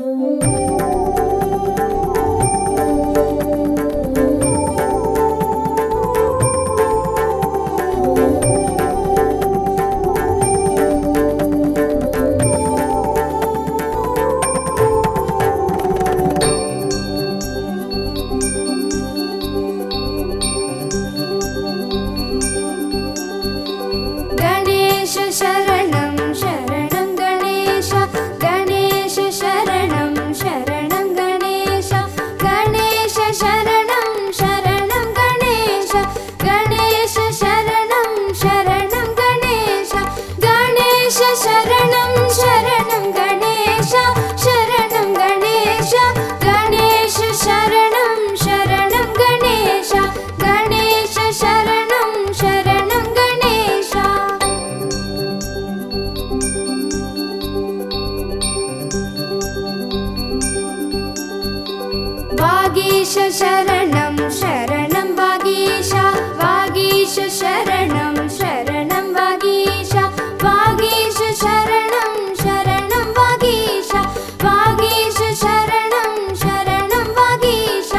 Hum. Vagish शरणं शरणं वागीश वागीश शरणं शरणं वागीश वागीश शरणं शरणं वागीश वागीश शरणं शरणं वागीश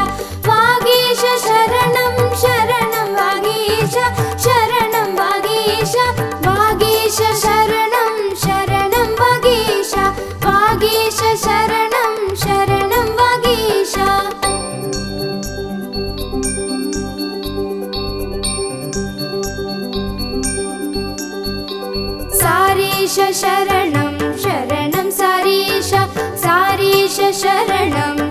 वागीश शरणं शरणं वागीश शरणं वागीश वागीश शरणं शरणं वागीश वागीश सारीश शरणं शरणं सारीश सारीश शरणं